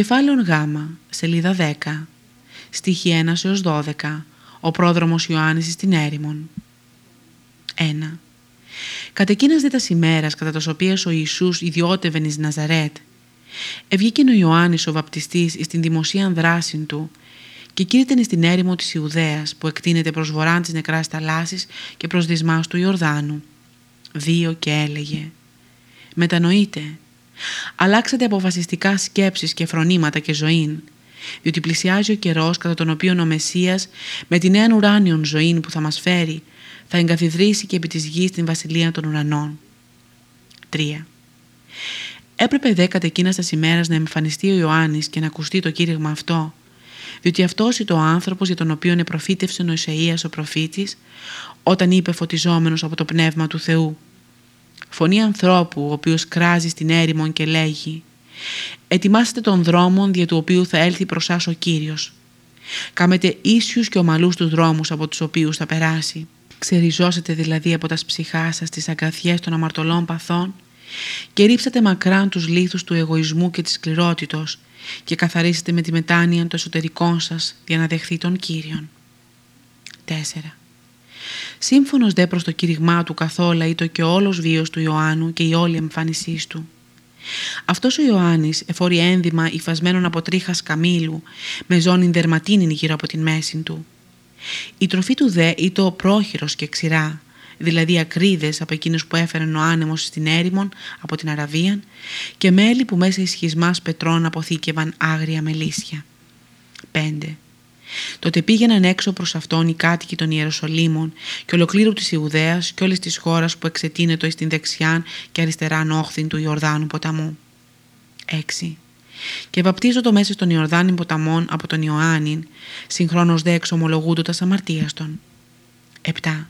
κεφάλαιο Γ, σελίδα 10, στίχη 1 έως 12, ο πρόδρομος Ιωάννης στην έρημον. 1. Κατ' εκείνας δε τας ημέρας κατά τας οποίες ο Ιησούς ιδιώτευεν εις Ναζαρέτ, ευγήκεν ο Ιωάννης ο βαπτιστής εις την δημοσίαν δράση του και κήρυτεν στην έρημο της Ιουδαίας που εκτείνεται προς βορράν της νεκράς θαλάσσης και προς δυσμάς του Ιορδάνου. 2 και έλεγε «Μετανοείτε, αλλάξατε αποφασιστικά σκέψεις και φρονήματα και ζωήν, διότι πλησιάζει ο καιρός κατά τον οποίο ο Μεσσίας με την νέα ουράνιον ζωήν που θα μας φέρει θα εγκαθιδρύσει και επί της γης την βασιλεία των ουρανών. 3. Έπρεπε δέκατε εκείνας στα ημέρας να εμφανιστεί ο Ιωάννης και να ακουστεί το κήρυγμα αυτό, διότι αυτός ήταν ο άνθρωπος για τον οποίο επροφήτευσε ο Ισαΐας ο προφήτης όταν είπε φωτιζόμενος από το Πνεύμα του Θεού. Φωνή ανθρώπου ο οποίος κράζει στην έρημον και λέγει «Ετοιμάστε τον δρόμο δια του οποίου θα έλθει προς σας ο Κύριος. Κάμετε ίσιους και ομαλούς τους δρόμους από τους οποίους θα περάσει. Ξεριζώσετε δηλαδή από τα ψυχά σας τις αγκαθιές των αμαρτωλών παθών και ρίψατε μακράν τους λίθους του εγωισμού και της σκληρότητος και καθαρίσετε με τη μετάνοια το εσωτερικό σας για να δεχθεί τον Κύριον. 4. Σύμφωνος δε προς το κήρυγμά του καθόλα ή το και όλος βίος του Ιωάννου και η όλη εμφάνισής του. Αυτός ο Ιωάννης εφόρει ένδυμα υφασμένον από τρίχας καμήλου με ζώνη δερματίνη γύρω από την μέση του. Η τροφή του δε ήταν πρόχειρος και ξηρά, δηλαδή ακρίδες από εκείνους που έφεραν ο άνεμος στην έρημον από την Αραβία και μέλη που μέσα εις σχισμάς πετρών αποθήκευαν άγρια μελίσια. 5. Τότε πήγαιναν έξω προς αυτόν οι κάτοικοι των Ιεροσολύμων και ολοκλήρου της Ιουδαίας και όλης της χώρας που εξετείνετο εις την δεξιάν και αριστεράν όχθην του Ιορδάνου ποταμού. 6. Και βαπτίζω μέσα στον Ιορδάνη ποταμών από τον Ιωάννην, συγχρόνως δε εξομολογούντο τα αμαρτίαστον. 7.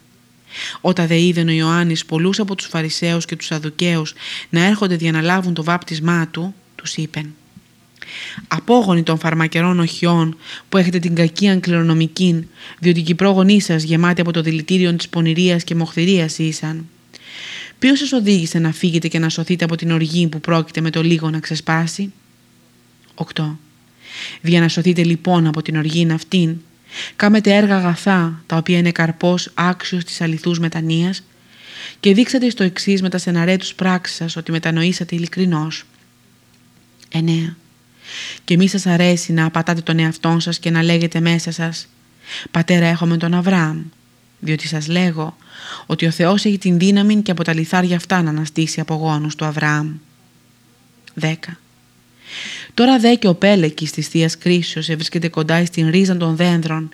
Όταν δε είδε ο Ιωάννης πολλούς από τους Φαρισαίους και τους Σαδουκαίους να έρχονται για να λάβουν το βάπτισμά του, τους είπεν «Απόγονοι των φαρμακερών οχιών που έχετε την κακή κληρονομική, διότι οι πρόγονοί σας γεμάτοι από το δηλητήριο της πονηρίας και μοχθηρίας ήσαν. Ποιος σας οδήγησε να φύγετε και να σωθείτε από την οργή που πρόκειται με το λίγο να ξεσπάσει» 8. Δια να σωθείτε λοιπόν από την οργή αυτήν, κάμετε έργα αγαθά, τα οποία είναι καρπός άξιος της αληθούς μετανοίας και δείξατε στο εξής με τα στεναρέτους πράξεις σας ότι μετανοήσατε ειλικρινώς. 9. Και μη σας αρέσει να απατάτε τον εαυτό σας και να λέγετε μέσα σας «Πατέρα έχουμε τον Αβραάμ», διότι σας λέγω ότι ο Θεός έχει την δύναμη και από τα λιθάρια αυτά να αναστήσει απογόνους του Αβραάμ. 10. Τώρα δε και ο Πέλεκης της Θείας Κρίσεως βρίσκεται κοντά στην ρίζα των δένδρων,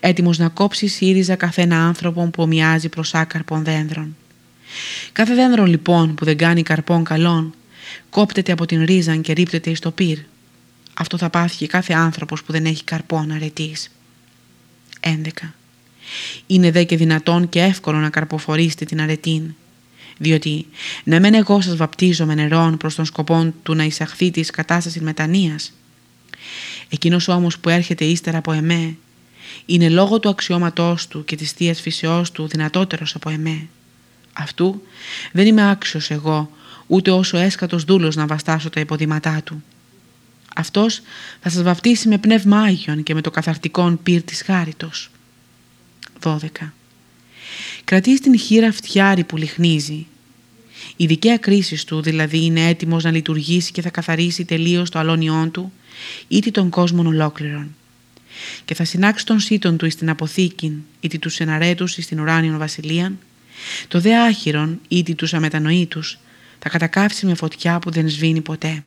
έτοιμος να κόψει σύριζα καθένα άνθρωπο που ομοιάζει προς άκαρπων δένδρων. Κάθε δένδρο λοιπόν που δεν κάνει καρπών καλών, κόπτεται από την ρίζα και ρίπτεται εις το πυρ. Αυτό θα πάθει κάθε άνθρωπος που δεν έχει καρπών αρετής. 11. Είναι δε και δυνατόν και εύκολο να καρποφορήσετε την αρετήν διότι να μεν εγώ σας βαπτίζω με νερόν προς τον σκοπό του να εισαχθεί της κατάστασης μετανοίας. Εκείνος όμως που έρχεται ύστερα από εμέ είναι λόγω του αξιώματός του και της θείας φυσεώς του δυνατότερος από εμέ. Αυτού δεν είμαι άξιος εγώ ούτε όσο έσκατος δούλος να βαστάσω τα υποδηματά του. Αυτός θα σας βαπτίσει με πνεύμα Άγιον και με το καθαρτικόν πύρ της χάριτος. 12. Κρατείς την χείρα φτιάρι που λιχνίζει. Η δικαία κρίση του δηλαδή είναι έτοιμος να λειτουργήσει και θα καθαρίσει τελείως το αλόνιόν του είτε τον κόσμο ολόκληρον. Και θα συνάξει τον σύτον του εις την αποθήκην είτε τους εναρέτους εις την ουράνιον βασιλείαν, το δε άχυρον είτε τους αμετανοήτους θα κατακάψει με φωτιά που δεν σβήνει ποτέ.